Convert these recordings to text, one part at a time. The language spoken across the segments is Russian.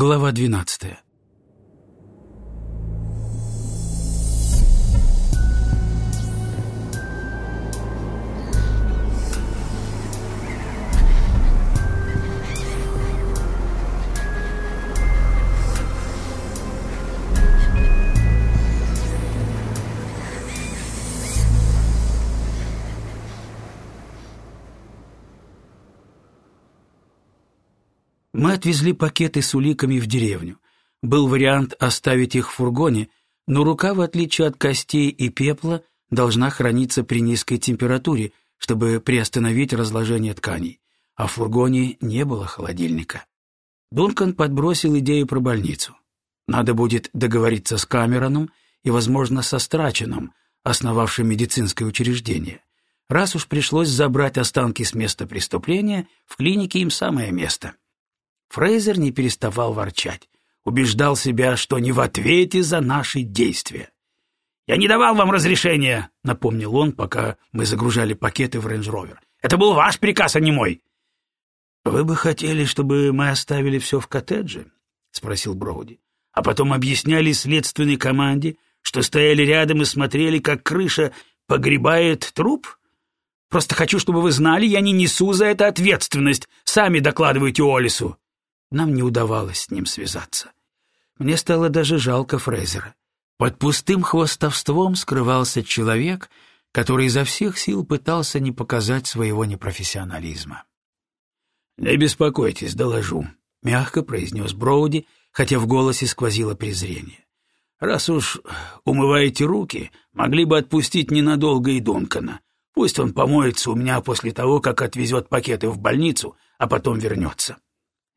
Глава двенадцатая. Мы отвезли пакеты с уликами в деревню. Был вариант оставить их в фургоне, но рука, в отличие от костей и пепла, должна храниться при низкой температуре, чтобы приостановить разложение тканей. А в фургоне не было холодильника. Дункан подбросил идею про больницу. Надо будет договориться с Камероном и, возможно, со Страченом, основавшим медицинское учреждение. Раз уж пришлось забрать останки с места преступления, в клинике им самое место — Фрейзер не переставал ворчать. Убеждал себя, что не в ответе за наши действия. «Я не давал вам разрешения», — напомнил он, пока мы загружали пакеты в рейндж-ровер. «Это был ваш приказ, а не мой». «Вы бы хотели, чтобы мы оставили все в коттедже?» — спросил Броуди. «А потом объясняли следственной команде, что стояли рядом и смотрели, как крыша погребает труп? Просто хочу, чтобы вы знали, я не несу за это ответственность. Сами докладывайте Олису». Нам не удавалось с ним связаться. Мне стало даже жалко Фрейзера. Под пустым хвостовством скрывался человек, который изо всех сил пытался не показать своего непрофессионализма. «Не беспокойтесь, доложу», — мягко произнес Броуди, хотя в голосе сквозило презрение. «Раз уж умываете руки, могли бы отпустить ненадолго и Дункана. Пусть он помоется у меня после того, как отвезет пакеты в больницу, а потом вернется».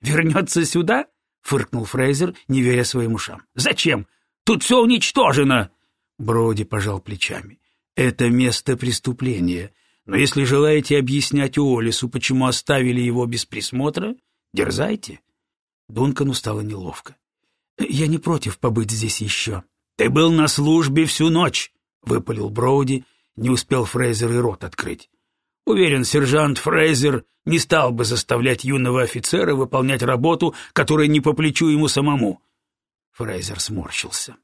«Вернется сюда?» — фыркнул Фрейзер, не веря своим ушам. «Зачем? Тут все уничтожено!» Броуди пожал плечами. «Это место преступления. Но если желаете объяснять Уоллесу, почему оставили его без присмотра, дерзайте». Дункану стало неловко. «Я не против побыть здесь еще». «Ты был на службе всю ночь!» — выпалил Броуди, не успел Фрейзер и рот открыть. Уверен, сержант Фрейзер не стал бы заставлять юного офицера выполнять работу, которая не по плечу ему самому. Фрейзер сморщился.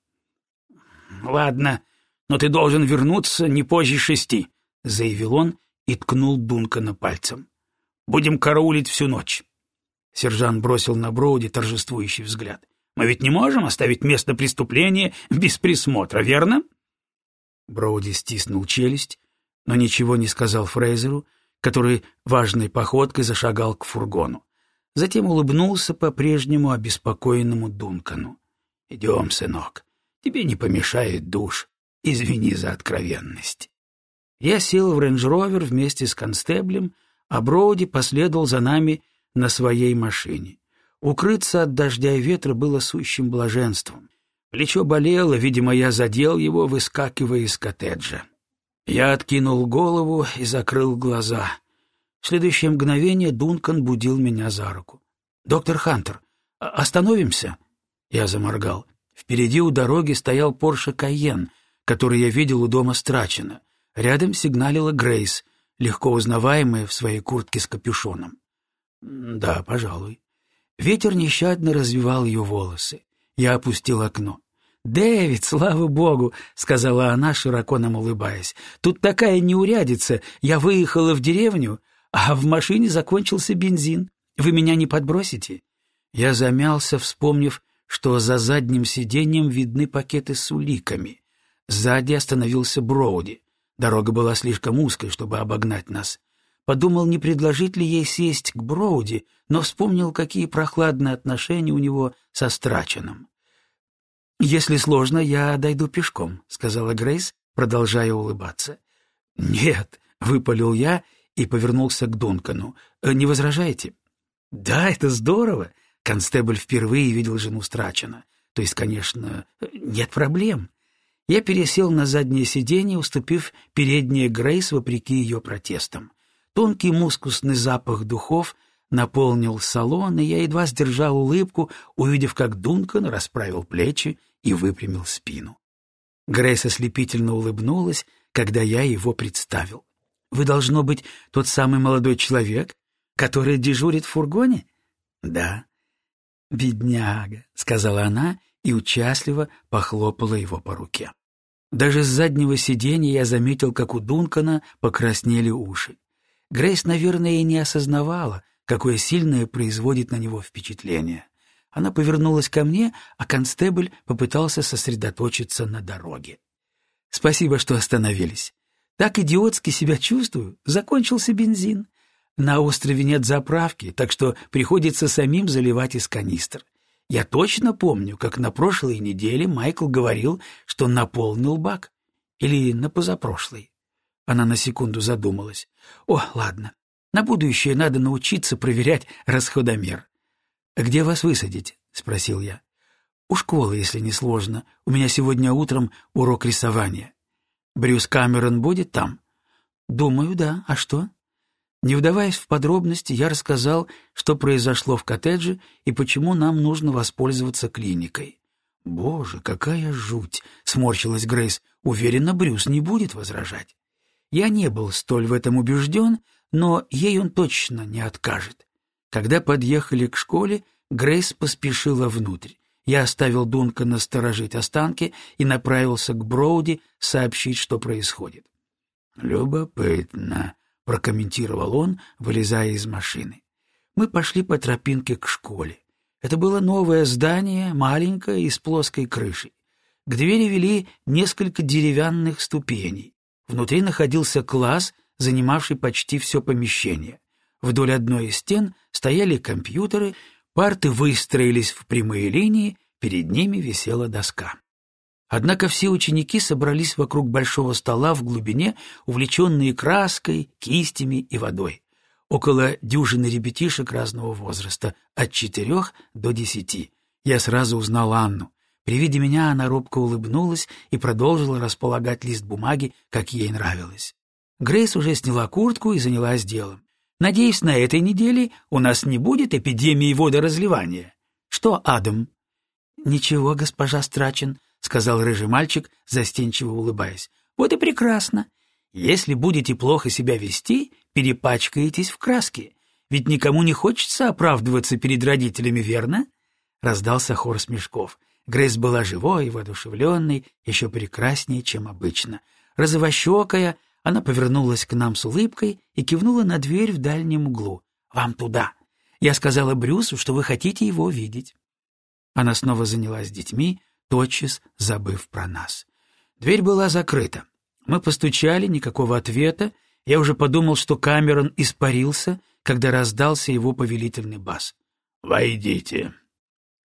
«Ладно, но ты должен вернуться не позже шести», — заявил он и ткнул Дункана пальцем. «Будем караулить всю ночь». Сержант бросил на Броуди торжествующий взгляд. «Мы ведь не можем оставить место преступления без присмотра, верно?» Броуди стиснул челюсть, но ничего не сказал Фрейзеру, который важной походкой зашагал к фургону. Затем улыбнулся по-прежнему обеспокоенному Дункану. «Идем, сынок, тебе не помешает душ. Извини за откровенность». Я сел в рейндж-ровер вместе с констеблем, а Броуди последовал за нами на своей машине. Укрыться от дождя и ветра было сущим блаженством. Плечо болело, видимо, я задел его, выскакивая из коттеджа. Я откинул голову и закрыл глаза. В следующее мгновение Дункан будил меня за руку. «Доктор Хантер, остановимся?» Я заморгал. Впереди у дороги стоял Порше Кайен, который я видел у дома Страчена. Рядом сигналила Грейс, легко узнаваемая в своей куртке с капюшоном. «Да, пожалуй». Ветер нещадно развивал ее волосы. Я опустил окно. «Дэвид, слава богу!» — сказала она, широко нам улыбаясь. «Тут такая неурядица. Я выехала в деревню, а в машине закончился бензин. Вы меня не подбросите?» Я замялся, вспомнив, что за задним сиденьем видны пакеты с уликами. Сзади остановился Броуди. Дорога была слишком узкой, чтобы обогнать нас. Подумал, не предложить ли ей сесть к Броуди, но вспомнил, какие прохладные отношения у него со Страченом. «Если сложно, я дойду пешком», — сказала Грейс, продолжая улыбаться. «Нет», — выпалил я и повернулся к Дункану. «Э, «Не возражаете?» «Да, это здорово!» Констебль впервые видел жену Страчена. То есть, конечно, нет проблем. Я пересел на заднее сиденье, уступив переднее Грейс вопреки ее протестам. Тонкий мускусный запах духов наполнил салон, и я едва сдержал улыбку, увидев, как Дункан расправил плечи и выпрямил спину. Грейс ослепительно улыбнулась, когда я его представил. «Вы, должно быть, тот самый молодой человек, который дежурит в фургоне?» «Да». «Бедняга», — сказала она и участливо похлопала его по руке. Даже с заднего сиденья я заметил, как у Дункана покраснели уши. Грейс, наверное, и не осознавала, какое сильное производит на него впечатление. Она повернулась ко мне, а констебль попытался сосредоточиться на дороге. «Спасибо, что остановились. Так идиотски себя чувствую. Закончился бензин. На острове нет заправки, так что приходится самим заливать из канистр. Я точно помню, как на прошлой неделе Майкл говорил, что наполнил бак. Или на позапрошлой. Она на секунду задумалась. О, ладно. На будущее надо научиться проверять расходомер. «Где вас высадить?» — спросил я. «У школы, если не сложно. У меня сегодня утром урок рисования». «Брюс Камерон будет там?» «Думаю, да. А что?» Не вдаваясь в подробности, я рассказал, что произошло в коттедже и почему нам нужно воспользоваться клиникой. «Боже, какая жуть!» — сморщилась Грейс. «Уверена, Брюс не будет возражать». Я не был столь в этом убежден, но ей он точно не откажет. Когда подъехали к школе, Грейс поспешила внутрь. Я оставил Дункана сторожить останки и направился к Броуди сообщить, что происходит. «Любопытно», прокомментировал он, вылезая из машины. Мы пошли по тропинке к школе. Это было новое здание, маленькое и с плоской крышей. К двери вели несколько деревянных ступеней. Внутри находился класс, занимавший почти все помещение. Вдоль одной из стен стояли компьютеры, парты выстроились в прямые линии, перед ними висела доска. Однако все ученики собрались вокруг большого стола в глубине, увлеченные краской, кистями и водой. Около дюжины ребятишек разного возраста, от четырех до десяти. Я сразу узнал Анну. При виде меня она робко улыбнулась и продолжила располагать лист бумаги, как ей нравилось. Грейс уже сняла куртку и занялась делом. «Надеюсь, на этой неделе у нас не будет эпидемии водоразливания. Что, Адам?» «Ничего, госпожа Страчен», — сказал рыжий мальчик, застенчиво улыбаясь. «Вот и прекрасно. Если будете плохо себя вести, перепачкаетесь в краске. Ведь никому не хочется оправдываться перед родителями, верно?» Раздался хор смешков. Грейс была живой и воодушевленной, еще прекраснее, чем обычно. Розовощекая, она повернулась к нам с улыбкой и кивнула на дверь в дальнем углу. «Вам туда. Я сказала Брюсу, что вы хотите его видеть». Она снова занялась детьми, тотчас забыв про нас. Дверь была закрыта. Мы постучали, никакого ответа. Я уже подумал, что Камерон испарился, когда раздался его повелительный бас. «Войдите».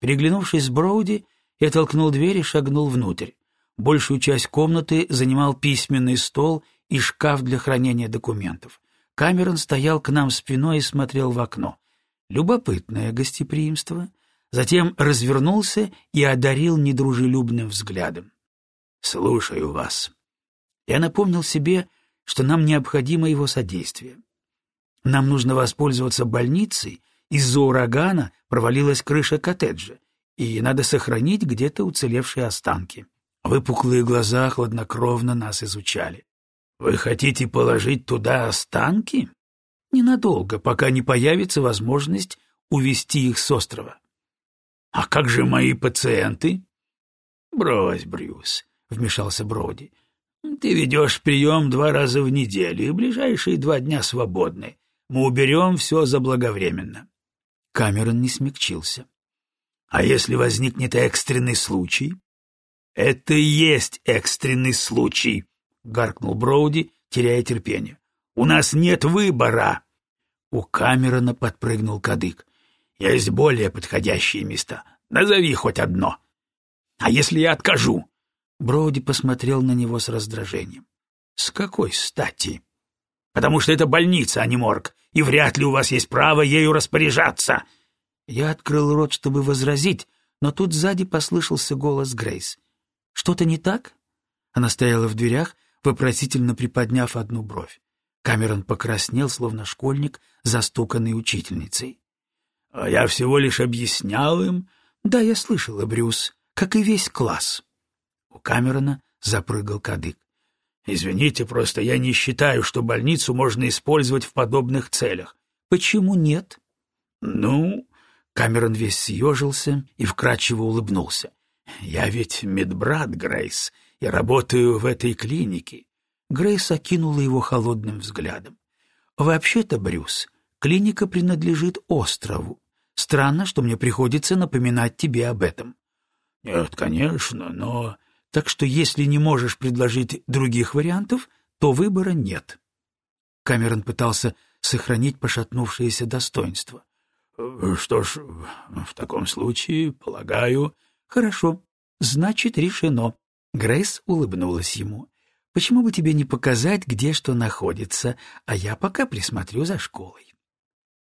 Переглянувшись с Броуди, я толкнул дверь и шагнул внутрь. Большую часть комнаты занимал письменный стол и шкаф для хранения документов. Камерон стоял к нам спиной и смотрел в окно. Любопытное гостеприимство — затем развернулся и одарил недружелюбным взглядом. «Слушаю вас». Я напомнил себе, что нам необходимо его содействие. Нам нужно воспользоваться больницей, из-за урагана провалилась крыша коттеджа, и надо сохранить где-то уцелевшие останки. Выпуклые глаза хладнокровно нас изучали. «Вы хотите положить туда останки?» «Ненадолго, пока не появится возможность увести их с острова». «А как же мои пациенты?» «Брось, Брюс», — вмешался Броди. «Ты ведешь прием два раза в неделю, и ближайшие два дня свободны. Мы уберем все заблаговременно». Камерон не смягчился. «А если возникнет экстренный случай?» «Это и есть экстренный случай», — гаркнул Броуди, теряя терпение. «У нас нет выбора». У Камерона подпрыгнул кадык. Есть более подходящие места. Назови хоть одно. А если я откажу? Броуди посмотрел на него с раздражением. С какой стати? Потому что это больница, а не морг, и вряд ли у вас есть право ею распоряжаться. Я открыл рот, чтобы возразить, но тут сзади послышался голос Грейс. Что-то не так? Она стояла в дверях, вопросительно приподняв одну бровь. Камерон покраснел, словно школьник, застуканный учительницей. А я всего лишь объяснял им. Да, я слышала, Брюс, как и весь класс. У Камерона запрыгал кадык. Извините, просто я не считаю, что больницу можно использовать в подобных целях. Почему нет? Ну, Камерон весь съежился и вкрадчиво улыбнулся. «Я ведь медбрат, Грейс, и работаю в этой клинике». Грейс окинула его холодным взглядом. «Вообще-то, Брюс, клиника принадлежит острову. Странно, что мне приходится напоминать тебе об этом». «Нет, конечно, но...» «Так что если не можешь предложить других вариантов, то выбора нет». Камерон пытался сохранить пошатнувшееся достоинство. «Что ж, в таком случае, полагаю...» «Хорошо, значит, решено». Грейс улыбнулась ему. «Почему бы тебе не показать, где что находится, а я пока присмотрю за школой?»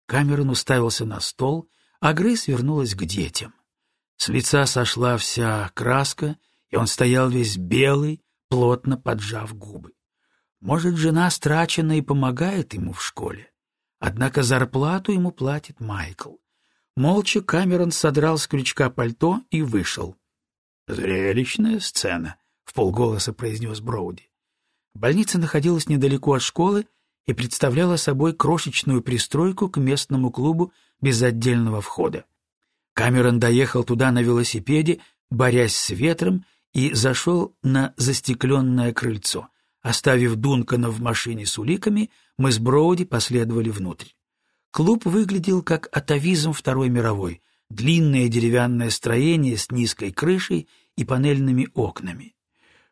Камерон уставился на стол, а Грейс вернулась к детям. С лица сошла вся краска, и он стоял весь белый, плотно поджав губы. Может, жена страчена и помогает ему в школе. Однако зарплату ему платит Майкл. Молча Камерон содрал с крючка пальто и вышел. «Зрелищная сцена», — в полголоса произнес Броуди. Больница находилась недалеко от школы и представляла собой крошечную пристройку к местному клубу без отдельного входа. Камерон доехал туда на велосипеде, борясь с ветром, и зашел на застекленное крыльцо. Оставив Дункана в машине с уликами, мы с Броуди последовали внутрь. Клуб выглядел как атовизм Второй мировой, длинное деревянное строение с низкой крышей и панельными окнами.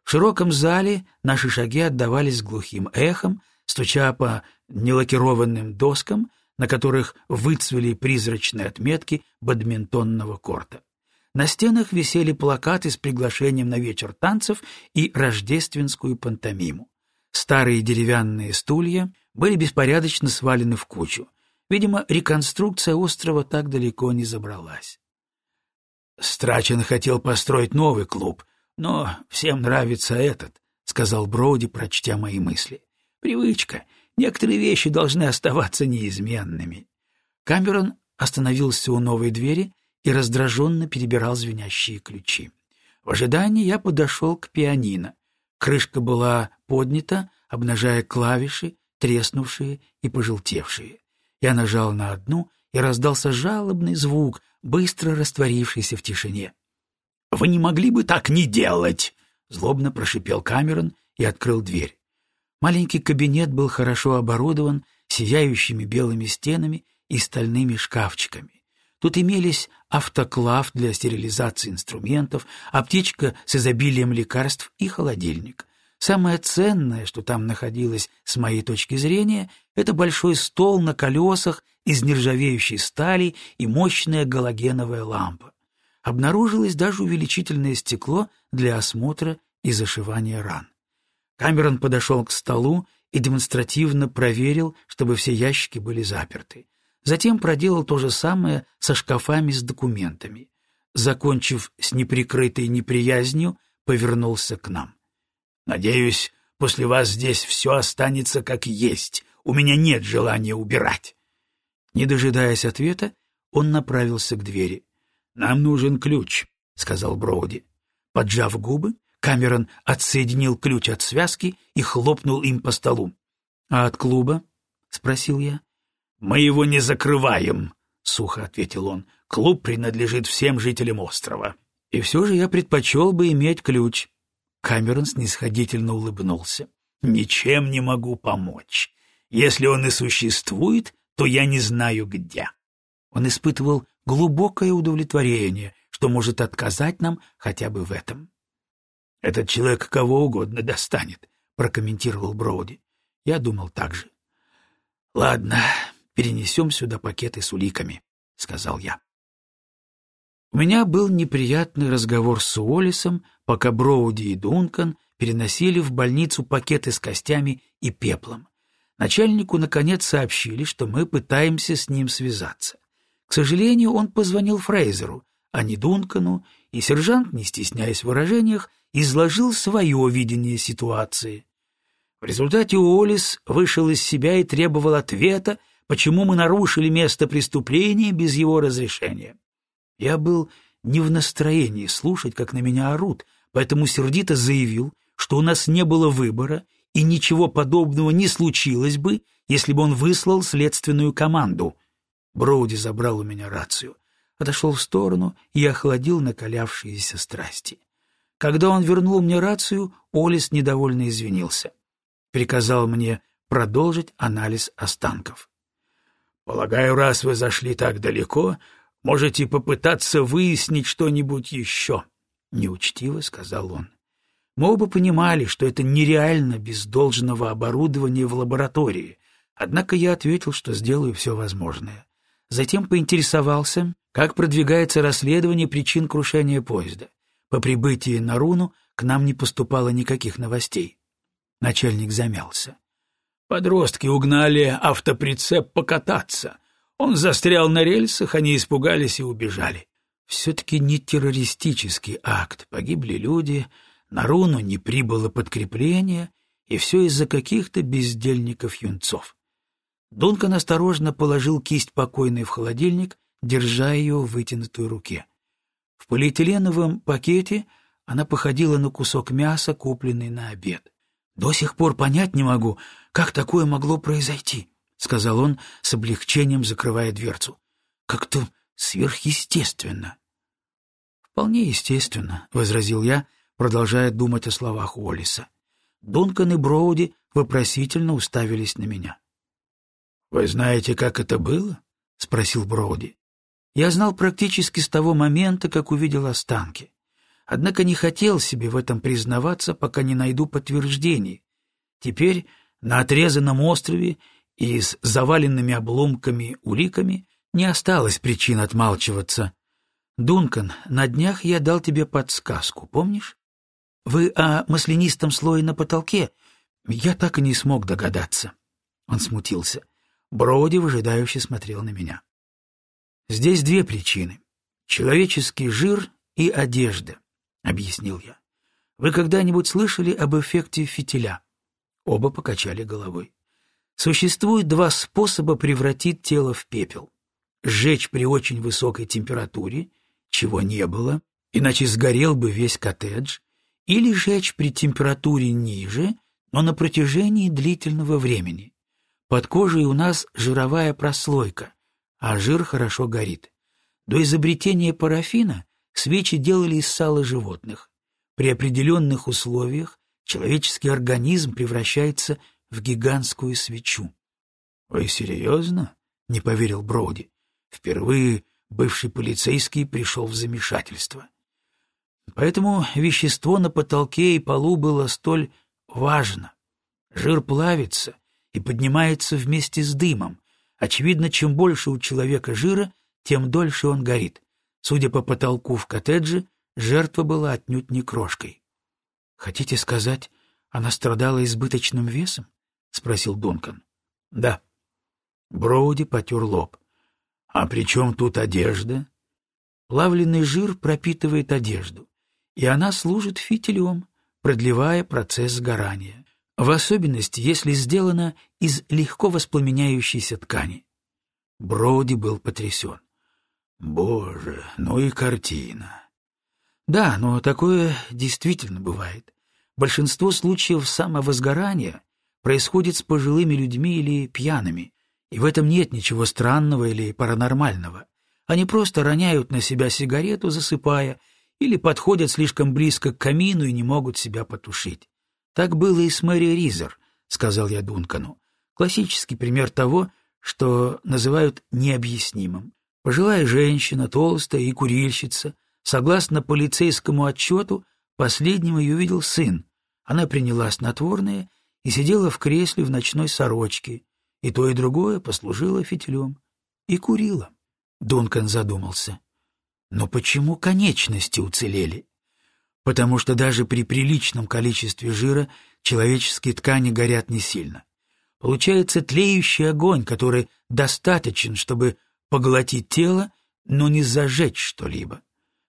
В широком зале наши шаги отдавались глухим эхом, стуча по нелакированным доскам, на которых выцвели призрачные отметки бадминтонного корта. На стенах висели плакаты с приглашением на вечер танцев и рождественскую пантомиму. Старые деревянные стулья были беспорядочно свалены в кучу. Видимо, реконструкция острова так далеко не забралась. Страчен хотел построить новый клуб, но всем нравится этот, — сказал Броуди, прочтя мои мысли. Привычка. Некоторые вещи должны оставаться неизменными. Камерон остановился у новой двери и раздраженно перебирал звенящие ключи. В ожидании я подошел к пианино. Крышка была поднята, обнажая клавиши, треснувшие и пожелтевшие. Я нажал на одну, и раздался жалобный звук, быстро растворившийся в тишине. «Вы не могли бы так не делать!» — злобно прошипел Камерон и открыл дверь. Маленький кабинет был хорошо оборудован сияющими белыми стенами и стальными шкафчиками. Тут имелись автоклав для стерилизации инструментов, аптечка с изобилием лекарств и холодильник. Самое ценное, что там находилось с моей точки зрения, это большой стол на колесах из нержавеющей стали и мощная галогеновая лампа. Обнаружилось даже увеличительное стекло для осмотра и зашивания ран. Камерон подошел к столу и демонстративно проверил, чтобы все ящики были заперты. Затем проделал то же самое со шкафами с документами. Закончив с неприкрытой неприязнью, повернулся к нам. Надеюсь, после вас здесь все останется как есть. У меня нет желания убирать. Не дожидаясь ответа, он направился к двери. «Нам нужен ключ», — сказал Броуди. Поджав губы, Камерон отсоединил ключ от связки и хлопнул им по столу. «А от клуба?» — спросил я. «Мы его не закрываем», — сухо ответил он. «Клуб принадлежит всем жителям острова». «И все же я предпочел бы иметь ключ», Камерон снисходительно улыбнулся. «Ничем не могу помочь. Если он и существует, то я не знаю где». Он испытывал глубокое удовлетворение, что может отказать нам хотя бы в этом. «Этот человек кого угодно достанет», — прокомментировал Броуди. Я думал так же. «Ладно, перенесем сюда пакеты с уликами», — сказал я. У меня был неприятный разговор с Уоллесом, пока Броуди и Дункан переносили в больницу пакеты с костями и пеплом. Начальнику, наконец, сообщили, что мы пытаемся с ним связаться. К сожалению, он позвонил Фрейзеру, а не Дункану, и сержант, не стесняясь в выражениях, изложил свое видение ситуации. В результате Уоллес вышел из себя и требовал ответа, почему мы нарушили место преступления без его разрешения. Я был не в настроении слушать, как на меня орут, поэтому сердито заявил, что у нас не было выбора и ничего подобного не случилось бы, если бы он выслал следственную команду. Броуди забрал у меня рацию. отошел в сторону и охладил накалявшиеся страсти. Когда он вернул мне рацию, Олис недовольно извинился. Приказал мне продолжить анализ останков. «Полагаю, раз вы зашли так далеко, можете попытаться выяснить что-нибудь еще», — неучтиво сказал он. Мы оба понимали, что это нереально без должного оборудования в лаборатории, однако я ответил, что сделаю все возможное. Затем поинтересовался, как продвигается расследование причин крушения поезда. По прибытии на Руну к нам не поступало никаких новостей. Начальник замялся. Подростки угнали автоприцеп покататься. Он застрял на рельсах, они испугались и убежали. Все-таки не террористический акт. Погибли люди, на руну не прибыло подкрепление, и все из-за каких-то бездельников-юнцов. Дункан осторожно положил кисть покойной в холодильник, держа ее в вытянутой руке. В полиэтиленовом пакете она походила на кусок мяса, купленный на обед. «До сих пор понять не могу, как такое могло произойти», — сказал он с облегчением, закрывая дверцу. «Как-то сверхъестественно». «Вполне естественно», — возразил я, — продолжая думать о словах Уоллиса. Дункан и Броуди вопросительно уставились на меня. «Вы знаете, как это было?» — спросил Броуди. Я знал практически с того момента, как увидел останки. Однако не хотел себе в этом признаваться, пока не найду подтверждений. Теперь на отрезанном острове и с заваленными обломками уликами не осталось причин отмалчиваться. «Дункан, на днях я дал тебе подсказку, помнишь? Вы о маслянистом слое на потолке? Я так и не смог догадаться. Он смутился. Броуди выжидающе смотрел на меня. Здесь две причины. Человеческий жир и одежда, объяснил я. Вы когда-нибудь слышали об эффекте фитиля? Оба покачали головой. Существует два способа превратить тело в пепел. Сжечь при очень высокой температуре, чего не было, иначе сгорел бы весь коттедж, или жечь при температуре ниже, но на протяжении длительного времени. Под кожей у нас жировая прослойка, а жир хорошо горит. До изобретения парафина свечи делали из сала животных. При определенных условиях человеческий организм превращается в гигантскую свечу. — Вы серьезно? — не поверил Броуди. Впервые бывший полицейский пришел в замешательство. Поэтому вещество на потолке и полу было столь важно. Жир плавится и поднимается вместе с дымом. Очевидно, чем больше у человека жира, тем дольше он горит. Судя по потолку в коттедже, жертва была отнюдь не крошкой. — Хотите сказать, она страдала избыточным весом? — спросил Дункан. — Да. Броуди потер лоб. — А при чем тут одежда? Плавленный жир пропитывает одежду и она служит фитилем, продлевая процесс сгорания, в особенности, если сделана из легко воспламеняющейся ткани. Броди был потрясен. Боже, ну и картина. Да, но такое действительно бывает. Большинство случаев самовозгорания происходит с пожилыми людьми или пьяными, и в этом нет ничего странного или паранормального. Они просто роняют на себя сигарету, засыпая, или подходят слишком близко к камину и не могут себя потушить. Так было и с Мэри Ризер, сказал я Дункану. Классический пример того, что называют необъяснимым. Пожилая женщина, толстая и курильщица. Согласно полицейскому отчету, последним ее видел сын. Она приняла снотворное и сидела в кресле в ночной сорочке, и то и другое послужило фитилем. И курила. Дункан задумался. Но почему конечности уцелели? Потому что даже при приличном количестве жира человеческие ткани горят не сильно. Получается тлеющий огонь, который достаточен, чтобы поглотить тело, но не зажечь что-либо.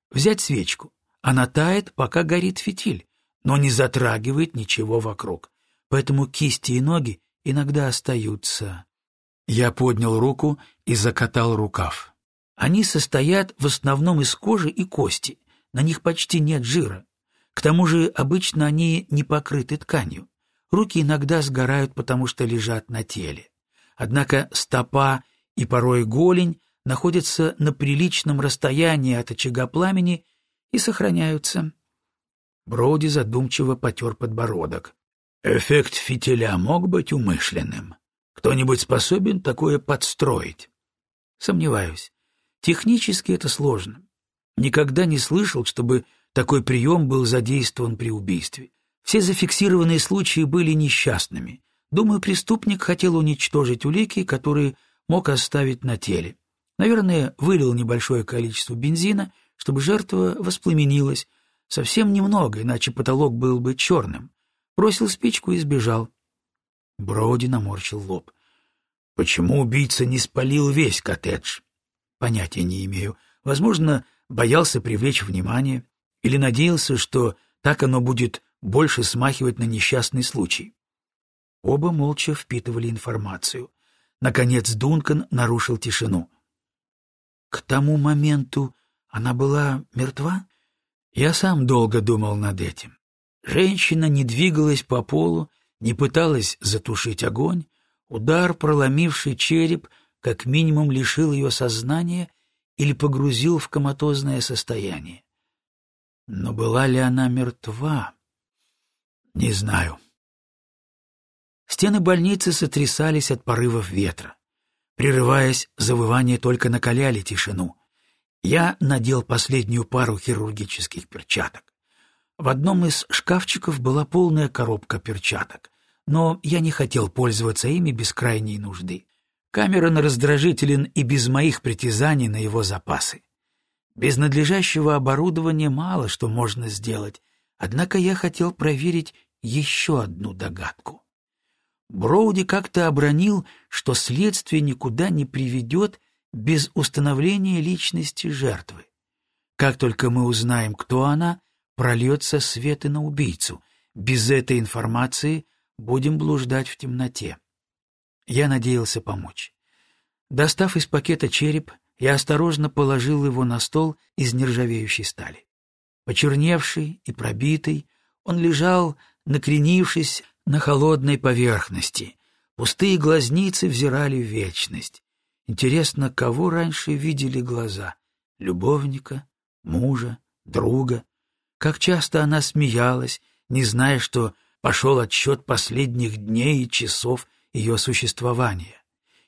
Взять свечку. Она тает, пока горит фитиль, но не затрагивает ничего вокруг. Поэтому кисти и ноги иногда остаются. Я поднял руку и закатал рукав. Они состоят в основном из кожи и кости, на них почти нет жира. К тому же обычно они не покрыты тканью. Руки иногда сгорают, потому что лежат на теле. Однако стопа и порой голень находятся на приличном расстоянии от очага пламени и сохраняются. Броуди задумчиво потер подбородок. Эффект фитиля мог быть умышленным. Кто-нибудь способен такое подстроить? Сомневаюсь. Технически это сложно. Никогда не слышал, чтобы такой прием был задействован при убийстве. Все зафиксированные случаи были несчастными. Думаю, преступник хотел уничтожить улики, которые мог оставить на теле. Наверное, вылил небольшое количество бензина, чтобы жертва воспламенилась. Совсем немного, иначе потолок был бы черным бросил спичку и сбежал. Броуди наморщил лоб. Почему убийца не спалил весь коттедж? Понятия не имею. Возможно, боялся привлечь внимание или надеялся, что так оно будет больше смахивать на несчастный случай. Оба молча впитывали информацию. Наконец Дункан нарушил тишину. К тому моменту она была мертва? Я сам долго думал над этим. Женщина не двигалась по полу, не пыталась затушить огонь. Удар, проломивший череп, как минимум лишил ее сознания или погрузил в коматозное состояние. Но была ли она мертва? Не знаю. Стены больницы сотрясались от порывов ветра. Прерываясь, завывания только накаляли тишину. Я надел последнюю пару хирургических перчаток. В одном из шкафчиков была полная коробка перчаток, но я не хотел пользоваться ими без крайней нужды. Камерон раздражителен и без моих притязаний на его запасы. Без надлежащего оборудования мало что можно сделать, однако я хотел проверить еще одну догадку. Броуди как-то обронил, что следствие никуда не приведет без установления личности жертвы. Как только мы узнаем, кто она, прольется свет и на убийцу. Без этой информации будем блуждать в темноте. Я надеялся помочь. Достав из пакета череп, я осторожно положил его на стол из нержавеющей стали. Почерневший и пробитый, он лежал, накренившись на холодной поверхности. Пустые глазницы взирали в вечность. Интересно, кого раньше видели глаза? Любовника, мужа, друга? Как часто она смеялась, не зная, что пошел отсчет последних дней и часов ее существования.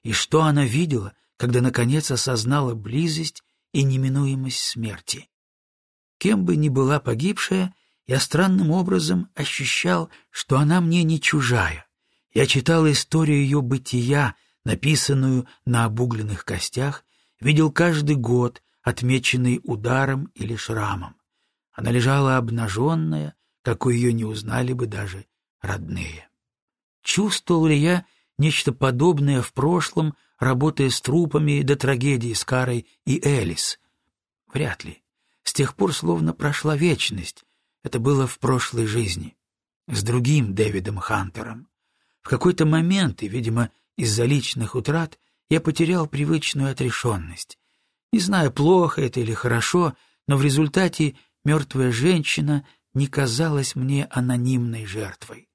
И что она видела, когда наконец осознала близость и неминуемость смерти. Кем бы ни была погибшая, я странным образом ощущал, что она мне не чужая. Я читал историю ее бытия, написанную на обугленных костях, видел каждый год, отмеченный ударом или шрамом. Она лежала обнаженная, какой ее не узнали бы даже родные. Чувствовал ли я нечто подобное в прошлом, работая с трупами до трагедии с Карой и Элис? Вряд ли. С тех пор словно прошла вечность. Это было в прошлой жизни. С другим Дэвидом Хантером. В какой-то момент, и, видимо, из-за личных утрат, я потерял привычную отрешенность. Не знаю, плохо это или хорошо, но в результате мертвая женщина не казалась мне анонимной жертвой.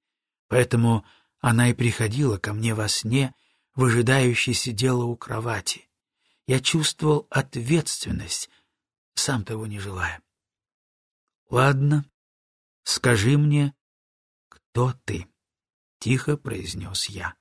Поэтому она и приходила ко мне во сне, выжидающе сидела у кровати. Я чувствовал ответственность, сам того не желая. «Ладно, скажи мне, кто ты?» — тихо произнес я.